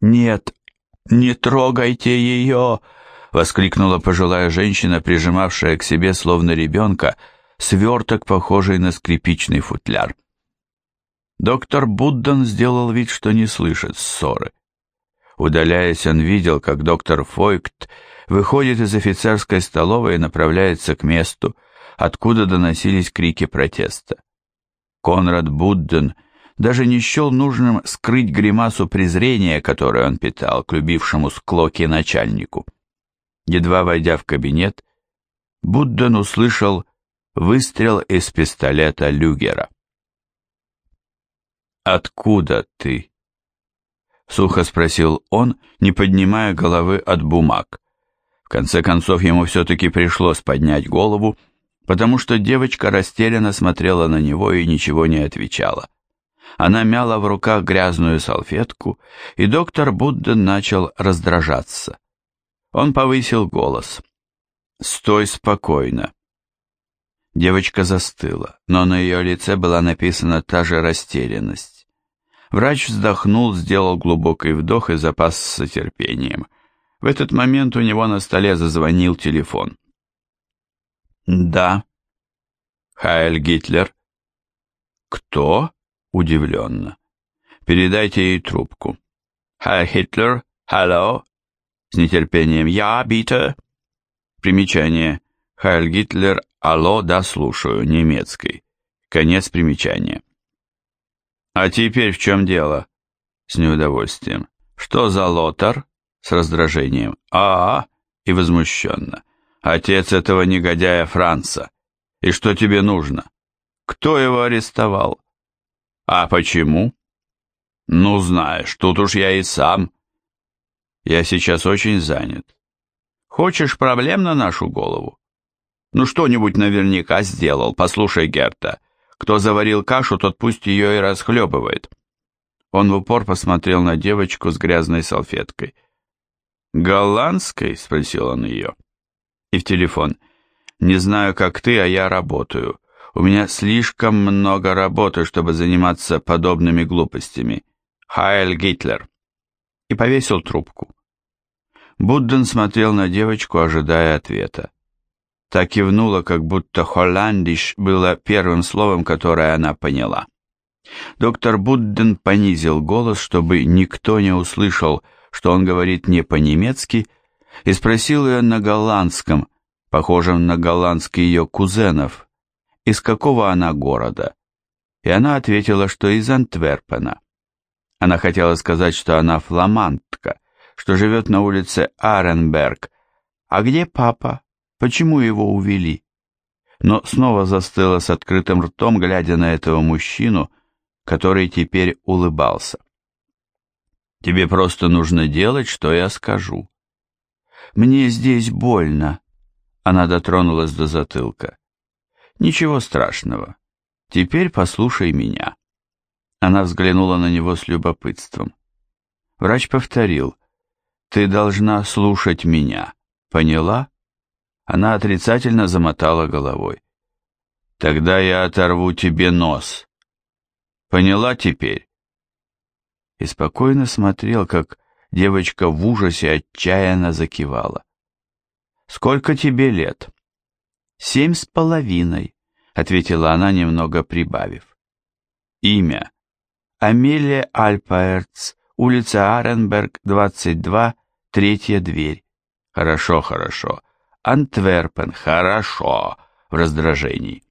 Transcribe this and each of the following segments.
«Нет, не трогайте ее!» — воскликнула пожилая женщина, прижимавшая к себе, словно ребенка, сверток, похожий на скрипичный футляр. Доктор Буддан сделал вид, что не слышит ссоры. Удаляясь, он видел, как доктор Фойкт выходит из офицерской столовой и направляется к месту, откуда доносились крики протеста. Конрад Будден даже не счел нужным скрыть гримасу презрения, которую он питал к любившему склоки начальнику. Едва войдя в кабинет, Будден услышал выстрел из пистолета Люгера. «Откуда ты?» — сухо спросил он, не поднимая головы от бумаг. В конце концов, ему все-таки пришлось поднять голову, потому что девочка растерянно смотрела на него и ничего не отвечала. Она мяла в руках грязную салфетку, и доктор Будда начал раздражаться. Он повысил голос. «Стой спокойно». Девочка застыла, но на ее лице была написана та же растерянность. Врач вздохнул, сделал глубокий вдох и запасся терпением. В этот момент у него на столе зазвонил телефон. «Да». «Хайль Гитлер». «Кто?» — удивленно. «Передайте ей трубку». «Хайль Гитлер, hello?» С нетерпением. «Я, биtte?» Примечание. Хайль Гитлер, алло, да, слушаю, немецкий. Конец примечания. «А теперь в чем дело?» С неудовольствием. «Что за лотар?» С раздражением. «А, -а и возмущенно. «Отец этого негодяя Франца. И что тебе нужно? Кто его арестовал?» «А почему?» «Ну, знаешь, тут уж я и сам. Я сейчас очень занят. Хочешь проблем на нашу голову? Ну, что-нибудь наверняка сделал. Послушай, Герта, кто заварил кашу, тот пусть ее и расхлебывает. Он в упор посмотрел на девочку с грязной салфеткой. «Голландской?» — спросил он ее. И в телефон. «Не знаю, как ты, а я работаю. У меня слишком много работы, чтобы заниматься подобными глупостями. Хайль Гитлер». И повесил трубку. Будден смотрел на девочку, ожидая ответа. Так кивнула, как будто «холландиш» было первым словом, которое она поняла. Доктор Будден понизил голос, чтобы никто не услышал, что он говорит не по-немецки, и спросил ее на голландском, похожем на голландский ее кузенов, из какого она города. И она ответила, что из Антверпена. Она хотела сказать, что она фламандка, что живет на улице Аренберг. «А где папа?» Почему его увели? Но снова застыла с открытым ртом, глядя на этого мужчину, который теперь улыбался. Тебе просто нужно делать, что я скажу. Мне здесь больно. Она дотронулась до затылка. Ничего страшного. Теперь послушай меня. Она взглянула на него с любопытством. Врач повторил. Ты должна слушать меня. Поняла? Она отрицательно замотала головой. «Тогда я оторву тебе нос. Поняла теперь?» И спокойно смотрел, как девочка в ужасе отчаянно закивала. «Сколько тебе лет?» «Семь с половиной», — ответила она, немного прибавив. «Имя?» «Амелия Альпаэрц, улица Аренберг, 22, третья дверь». «Хорошо, хорошо. Антверпен, хорошо, в раздражении.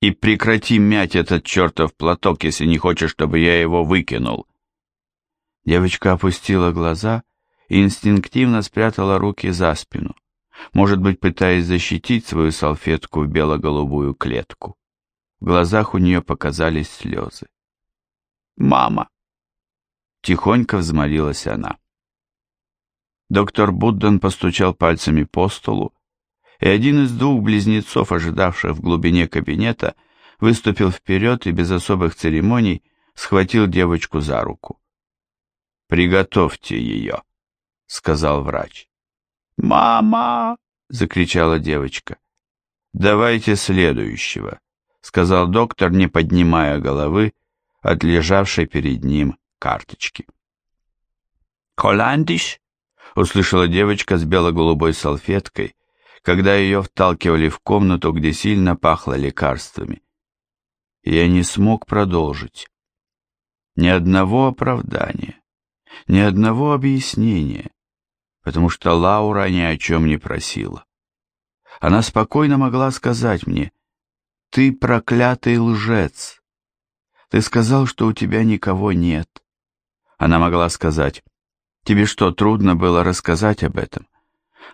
И прекрати мять этот чертов платок, если не хочешь, чтобы я его выкинул. Девочка опустила глаза и инстинктивно спрятала руки за спину, может быть, пытаясь защитить свою салфетку в бело-голубую клетку. В глазах у нее показались слезы. «Мама!» Тихонько взмолилась она. Доктор Будден постучал пальцами по столу, и один из двух близнецов, ожидавших в глубине кабинета, выступил вперед и без особых церемоний схватил девочку за руку. «Приготовьте ее», — сказал врач. «Мама!» — закричала девочка. «Давайте следующего», — сказал доктор, не поднимая головы от лежавшей перед ним карточки. «Холландиш?» — услышала девочка с бело-голубой салфеткой, когда ее вталкивали в комнату, где сильно пахло лекарствами. Я не смог продолжить. Ни одного оправдания, ни одного объяснения, потому что Лаура ни о чем не просила. Она спокойно могла сказать мне, «Ты проклятый лжец! Ты сказал, что у тебя никого нет». Она могла сказать, «Тебе что, трудно было рассказать об этом?»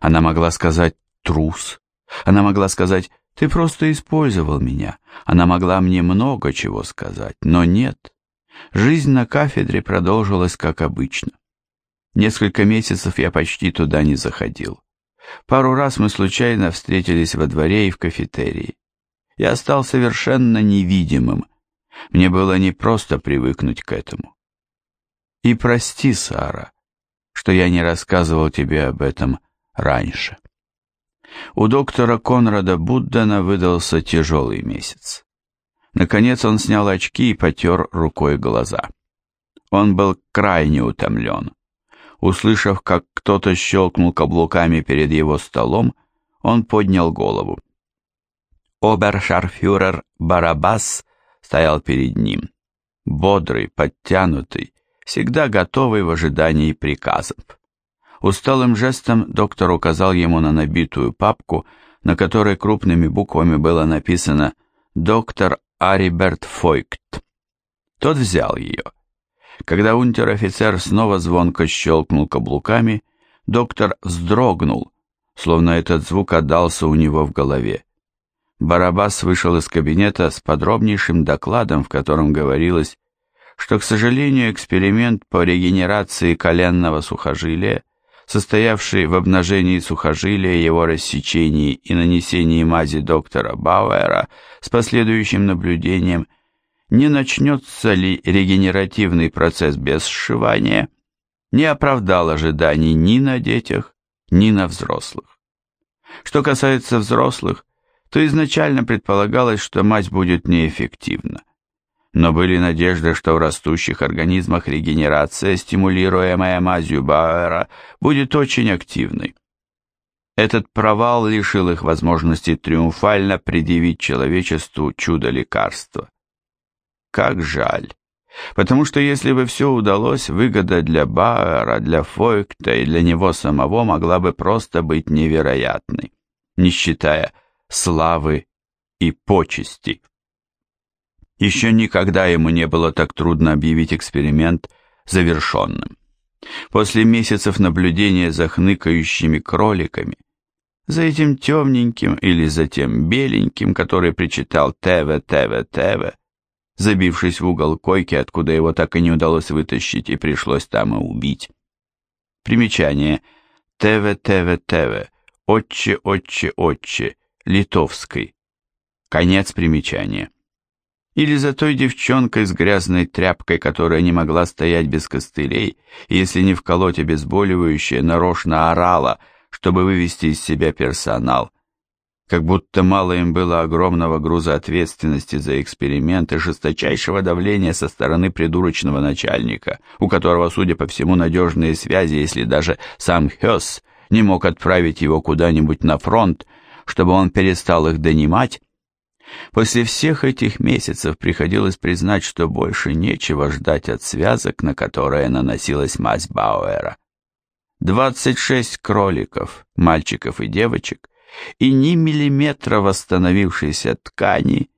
Она могла сказать, «Трус». Она могла сказать, «Ты просто использовал меня». Она могла мне много чего сказать, но нет. Жизнь на кафедре продолжилась как обычно. Несколько месяцев я почти туда не заходил. Пару раз мы случайно встретились во дворе и в кафетерии. Я стал совершенно невидимым. Мне было непросто привыкнуть к этому. И прости, Сара, что я не рассказывал тебе об этом раньше. У доктора Конрада Буддена выдался тяжелый месяц. Наконец он снял очки и потер рукой глаза. Он был крайне утомлен. Услышав, как кто-то щелкнул каблуками перед его столом, он поднял голову. Обершарфюрер Барабас стоял перед ним, бодрый, подтянутый, всегда готовый в ожидании приказов. Усталым жестом доктор указал ему на набитую папку, на которой крупными буквами было написано «Доктор Ариберт Фойкт». Тот взял ее. Когда унтер-офицер снова звонко щелкнул каблуками, доктор вздрогнул, словно этот звук отдался у него в голове. Барабас вышел из кабинета с подробнейшим докладом, в котором говорилось, что, к сожалению, эксперимент по регенерации коленного сухожилия, состоявший в обнажении сухожилия, его рассечении и нанесении мази доктора Бауэра с последующим наблюдением – не начнется ли регенеративный процесс без сшивания, не оправдал ожиданий ни на детях, ни на взрослых. Что касается взрослых, то изначально предполагалось, что мазь будет неэффективна. Но были надежды, что в растущих организмах регенерация, стимулируемая мазью Бауэра, будет очень активной. Этот провал лишил их возможности триумфально предъявить человечеству чудо лекарства. Как жаль. Потому что если бы все удалось, выгода для Бауэра, для Фойкта и для него самого могла бы просто быть невероятной, не считая славы и почести. Еще никогда ему не было так трудно объявить эксперимент завершенным. После месяцев наблюдения за хныкающими кроликами, за этим темненьким или за тем беленьким, который причитал «Теве, Теве, Теве», забившись в угол койки, откуда его так и не удалось вытащить, и пришлось там и убить. Примечание. ТВ, ТВ, ТВ. Отче, отче, отче. Литовской. Конец примечания. Или за той девчонкой с грязной тряпкой, которая не могла стоять без костылей, и если не вколоть обезболивающее, нарочно орала, чтобы вывести из себя персонал, как будто мало им было огромного груза ответственности за эксперимент и жесточайшего давления со стороны придурочного начальника, у которого, судя по всему, надежные связи, если даже сам Хёс не мог отправить его куда-нибудь на фронт, чтобы он перестал их донимать. После всех этих месяцев приходилось признать, что больше нечего ждать от связок, на которые наносилась мазь Бауэра. 26 кроликов, мальчиков и девочек, и ни миллиметра восстановившейся ткани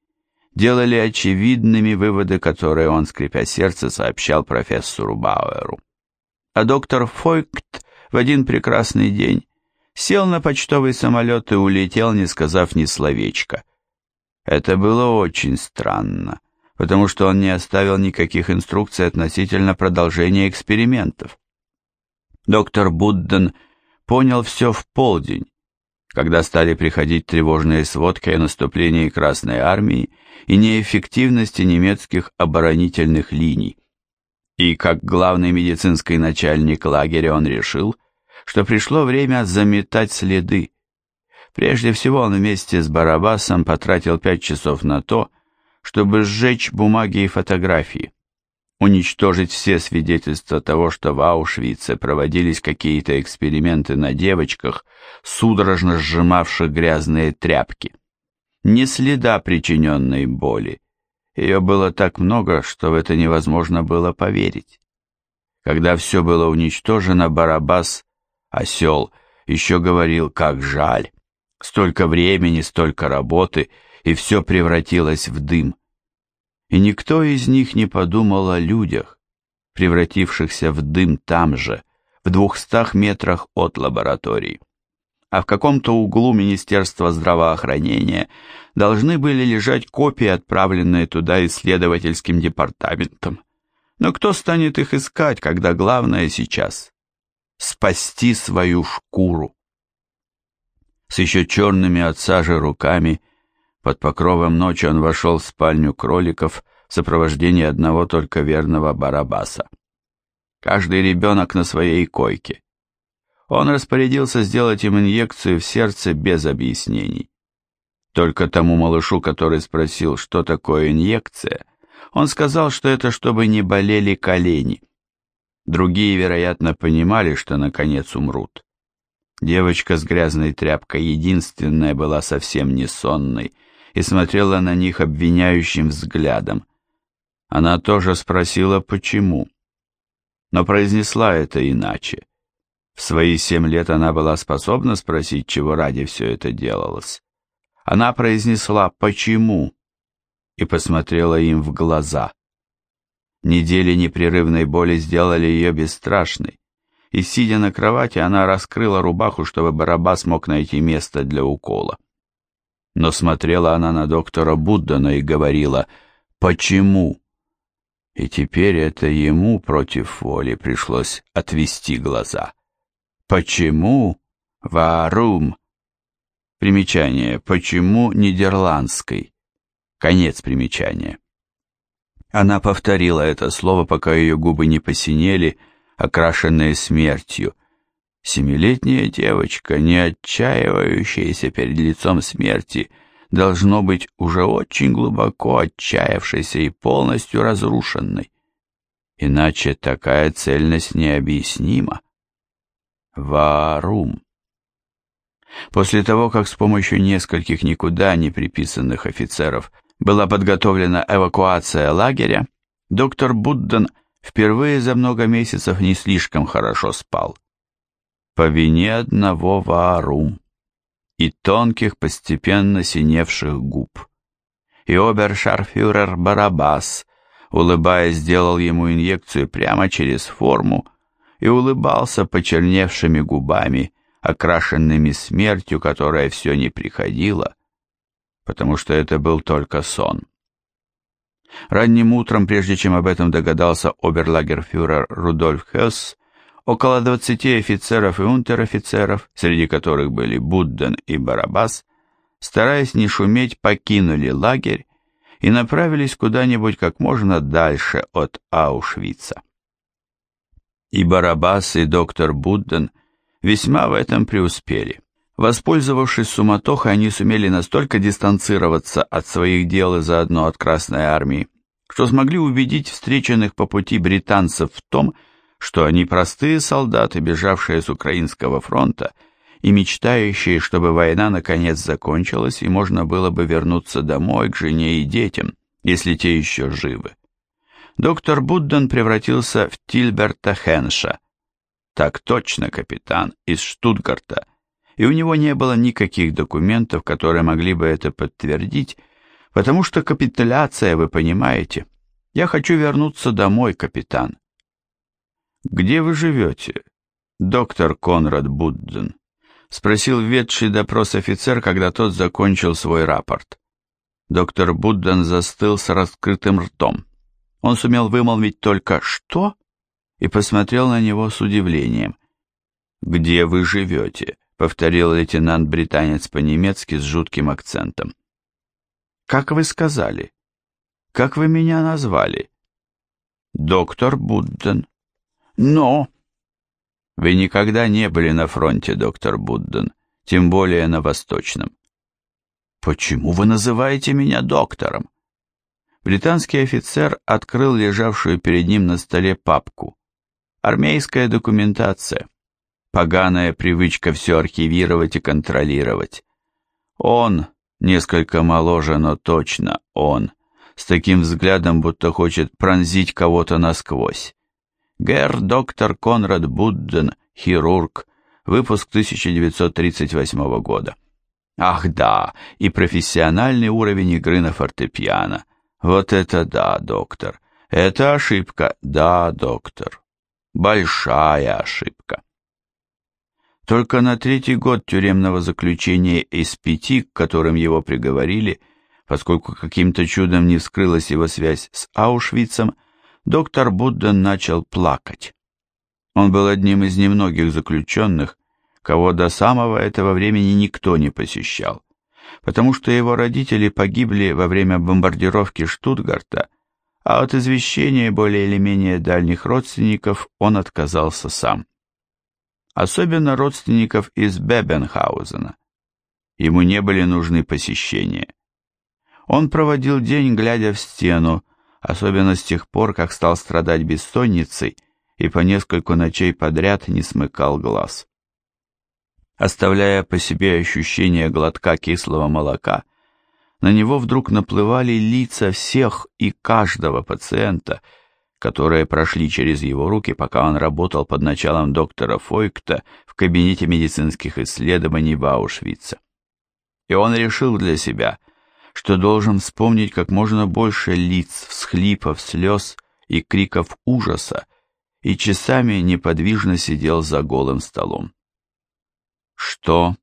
делали очевидными выводы, которые он, скрипя сердце, сообщал профессору Бауэру. А доктор Фойкт в один прекрасный день сел на почтовый самолет и улетел, не сказав ни словечка. Это было очень странно, потому что он не оставил никаких инструкций относительно продолжения экспериментов. Доктор Будден понял все в полдень, когда стали приходить тревожные сводки о наступлении Красной Армии и неэффективности немецких оборонительных линий. И как главный медицинский начальник лагеря он решил, что пришло время заметать следы. Прежде всего он вместе с Барабасом потратил пять часов на то, чтобы сжечь бумаги и фотографии. Уничтожить все свидетельства того, что в Аушвице проводились какие-то эксперименты на девочках, судорожно сжимавших грязные тряпки. Ни следа причиненной боли. Ее было так много, что в это невозможно было поверить. Когда все было уничтожено, Барабас, осел, еще говорил, как жаль. Столько времени, столько работы, и все превратилось в дым. И никто из них не подумал о людях, превратившихся в дым там же, в двухстах метрах от лаборатории. А в каком-то углу Министерства здравоохранения должны были лежать копии, отправленные туда исследовательским департаментом. Но кто станет их искать, когда главное сейчас — спасти свою шкуру? С еще черными от сажи руками под покровом ночи он вошел в спальню кроликов в сопровождении одного только верного Барабаса. Каждый ребенок на своей койке. Он распорядился сделать им инъекцию в сердце без объяснений. Только тому малышу, который спросил, что такое инъекция — он сказал, что это чтобы не болели колени. Другие, вероятно, понимали, что наконец умрут. Девочка с грязной тряпкой единственная была совсем не сонной и смотрела на них обвиняющим взглядом. Она тоже спросила, почему. Но произнесла это иначе. В свои семь лет она была способна спросить, чего ради все это делалось. Она произнесла «почему?» и посмотрела им в глаза. Недели непрерывной боли сделали ее бесстрашной, и, сидя на кровати, она раскрыла рубаху, чтобы Барабас мог найти место для укола. Но смотрела она на доктора Буддана и говорила «Почему?». И теперь это ему против воли пришлось отвести глаза. «Почему? Варум?» Примечание «Почему нидерландской?» Конец примечания. Она повторила это слово, пока ее губы не посинели, окрашенные смертью. Семилетняя девочка, не отчаивающаяся перед лицом смерти, должно быть уже очень глубоко отчаявшейся и полностью разрушенной. Иначе такая цельность необъяснима. Варум. После того, как с помощью нескольких никуда не приписанных офицеров – была подготовлена эвакуация лагеря, доктор Будден впервые за много месяцев не слишком хорошо спал. По вине одного ваарум и тонких, постепенно синевших губ. И обершарфюрер Барабас, улыбаясь, сделал ему инъекцию прямо через форму и улыбался почерневшими губами, окрашенными смертью, которая все не приходила, потому что это был только сон. Ранним утром, прежде чем об этом догадался оберлагерфюрер Рудольф Хесс, около двадцати офицеров и унтер-офицеров, среди которых были Будден и Барабас, стараясь не шуметь, покинули лагерь и направились куда-нибудь как можно дальше от Аушвица. И Барабас, и доктор Будден весьма в этом преуспели. Воспользовавшись суматохой, они сумели настолько дистанцироваться от своих дел и заодно от Красной Армии, что смогли убедить встреченных по пути британцев в том, что они простые солдаты, бежавшие с Украинского фронта и мечтающие, чтобы война наконец закончилась и можно было бы вернуться домой к жене и детям, если те еще живы. Доктор Будден превратился в Тильберта Хенша. Так точно, капитан, из Штутгарта – и у него не было никаких документов, которые могли бы это подтвердить, потому что капитуляция, вы понимаете. Я хочу вернуться домой, капитан. Где вы живете, доктор Конрад Будден? Спросил ведший допрос офицер, когда тот закончил свой рапорт. Доктор Будден застыл с раскрытым ртом. Он сумел вымолвить только «что?» и посмотрел на него с удивлением. «Где вы живете?» повторил лейтенант-британец по-немецки с жутким акцентом. «Как вы сказали? Как вы меня назвали?» «Доктор Будден». «Но...» «Вы никогда не были на фронте, доктор Будден, тем более на Восточном». «Почему вы называете меня доктором?» британский офицер открыл лежавшую перед ним на столе папку. Армейская документация. Поганая привычка все архивировать и контролировать. Он, несколько моложе, но точно он, с таким взглядом, будто хочет пронзить кого-то насквозь. Гер доктор Конрад Будден, хирург, выпуск 1938 года. Ах да, и профессиональный уровень игры на фортепиано. Вот это да, доктор. Это ошибка, да, доктор. Большая ошибка. Только на третий год тюремного заключения из пяти, к которым его приговорили, поскольку каким-то чудом не вскрылась его связь с Аушвицем, доктор Будден начал плакать. Он был одним из немногих заключенных, кого до самого этого времени никто не посещал, потому что его родители погибли во время бомбардировки Штутгарта, а от извещения более или менее дальних родственников он отказался сам. Особенно родственников из Бебенхаузена. Ему не были нужны посещения. Он проводил день, глядя в стену, особенно с тех пор, как стал страдать бессонницей и по нескольку ночей подряд не смыкал глаз оставляя по себе ощущение глотка кислого молока, на него вдруг наплывали лица всех и каждого пациента, которые прошли через его руки, пока он работал под началом доктора Фойкта в кабинете медицинских исследований в. И он решил для себя, что должен вспомнить как можно больше лиц, всхлипов, слез и криков ужаса, и часами неподвижно сидел за голым столом. Что?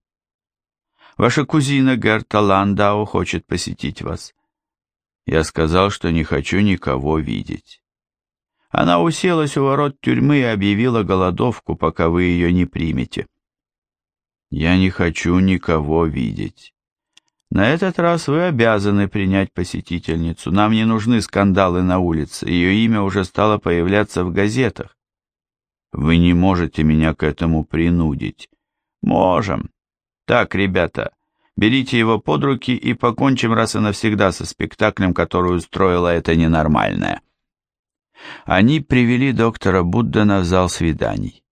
Ваша кузина Герта Ландау хочет посетить вас. Я сказал, что не хочу никого видеть. Она уселась у ворот тюрьмы и объявила голодовку, пока вы ее не примете. Я не хочу никого видеть. На этот раз вы обязаны принять посетительницу. Нам не нужны скандалы на улице. Ее имя уже стало появляться в газетах. Вы не можете меня к этому принудить. Можем. Так, ребята, берите его под руки и покончим раз и навсегда со спектаклем, который устроила эта ненормальная. Они привели доктора Буддена в зал свиданий.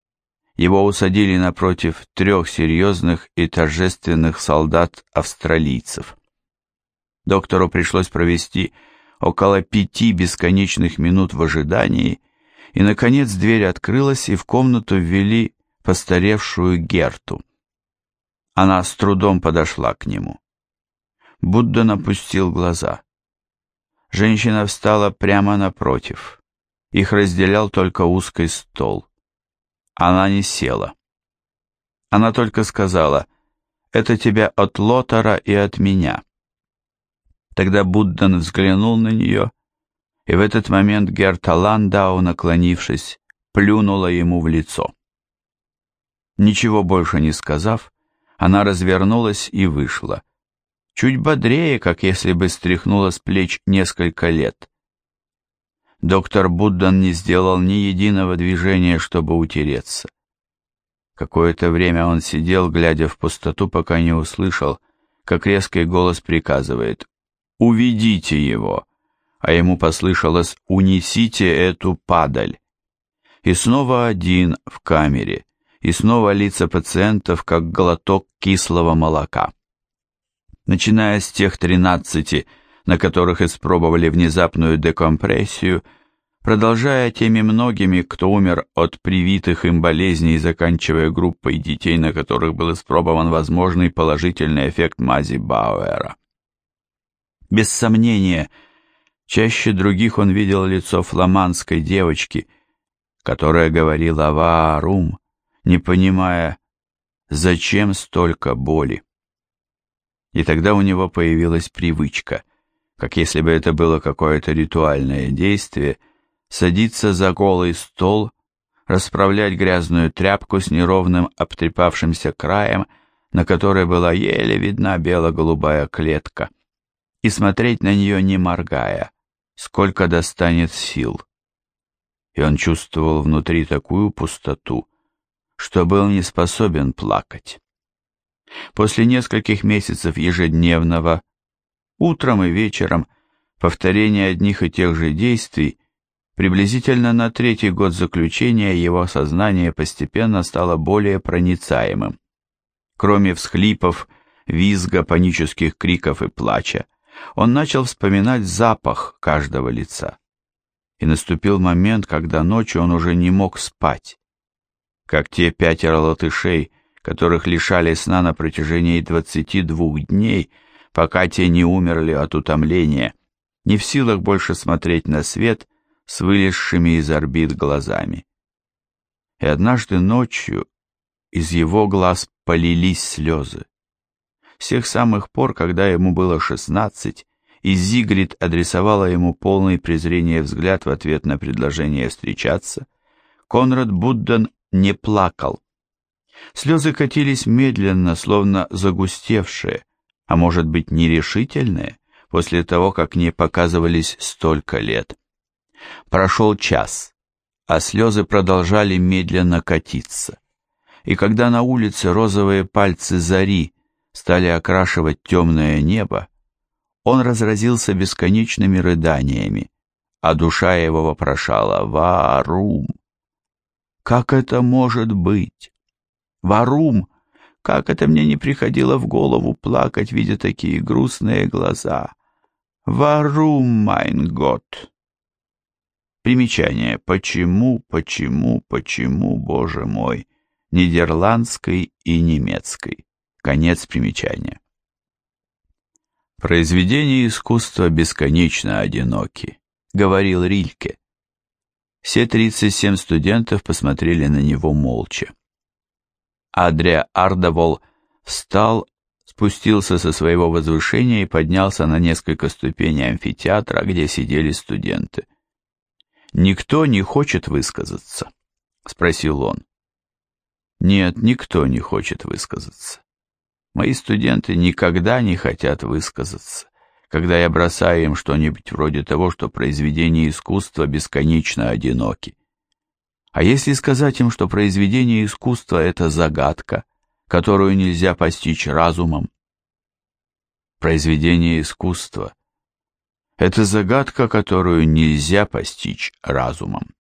Его усадили напротив трех серьезных и торжественных солдат-австралийцев. Доктору пришлось провести около пяти бесконечных минут в ожидании, и, наконец, дверь открылась, и в комнату ввели постаревшую Герту. Она с трудом подошла к нему. Будда напустил глаза. Женщина встала прямо напротив. Их разделял только узкий стол. Она не села. Она только сказала, «Это тебя от Лотара и от меня». Тогда Буддан взглянул на нее, и в этот момент Герта Ландау, наклонившись, плюнула ему в лицо. Ничего больше не сказав, она развернулась и вышла. Чуть бодрее, как если бы стряхнула с плеч несколько лет. Доктор Буддан не сделал ни единого движения, чтобы утереться. Какое-то время он сидел, глядя в пустоту, пока не услышал, как резкий голос приказывает «Уведите его!» а ему послышалось «Унесите эту падаль!» И снова один в камере, и снова лица пациентов, как глоток кислого молока. Начиная с тех 13, на которых испробовали внезапную декомпрессию, продолжая теми многими, кто умер от привитых им болезней, заканчивая группой детей, на которых был испробован возможный положительный эффект мази Бауэра. Без сомнения, чаще других он видел лицо фламандской девочки, которая говорила «Ваарум», не понимая, зачем столько боли. И тогда у него появилась привычка, как если бы это было какое-то ритуальное действие, садиться за голый стол, расправлять грязную тряпку с неровным обтрепавшимся краем, на которой была еле видна бело-голубая клетка, и смотреть на нее не моргая, сколько достанет сил. И он чувствовал внутри такую пустоту, что был не способен плакать. После нескольких месяцев ежедневного, утром и вечером, Повторение одних и тех же действий приблизительно на третий год заключения его сознание постепенно стало более проницаемым. Кроме всхлипов, визга, панических криков и плача, он начал вспоминать запах каждого лица. И наступил момент, когда ночью он уже не мог спать. Как те пятеро латышей, которых лишали сна на протяжении двадцати двух дней, пока те не умерли от утомления, не в силах больше смотреть на свет с вылезшими из орбит глазами. И однажды ночью из его глаз полились слезы. С тех самых пор, когда ему было шестнадцать, и Зигрид адресовала ему полный презрения взгляд в ответ на предложение встречаться, Конрад Будден не плакал. Слезы катились медленно, словно загустевшие, а может быть нерешительные, после того, как не показывались столько лет. Прошел час, а слезы продолжали медленно катиться. И когда на улице розовые пальцы зари стали окрашивать темное небо, он разразился бесконечными рыданиями, а душа его вопрошала «Варум!» «Как это может быть? Варум! Как это мне не приходило в голову плакать, видя такие грустные глаза? Варум, майн год!» Примечание «Почему, почему, почему, Боже мой?» нидерландской и немецкой. Конец примечания. Произведения искусства бесконечно одиноки, говорил Рильке. Все 37 студентов посмотрели на него молча. Адрия Ардовол встал, спустился со своего возвышения и поднялся на несколько ступеней амфитеатра, где сидели студенты. «Никто не хочет высказаться?» — спросил он. «Нет, никто не хочет высказаться. Мои студенты никогда не хотят высказаться, когда я бросаю им что-нибудь вроде того, что произведения искусства бесконечно одиноки. А если сказать им, что произведение искусства — это загадка, которую нельзя постичь разумом? Произведение искусства — это загадка, которую нельзя постичь разумом.